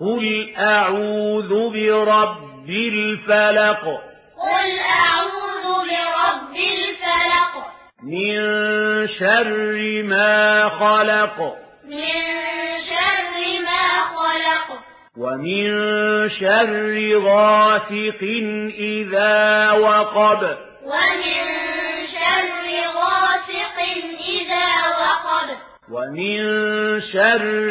قل أعوذ برب الفلق قل أعوذ برب الفلق من شر ما خلق من شر ما خلق ومن شر غاسق إذا وقب ومن شر غاسق إذا وقب ومن شر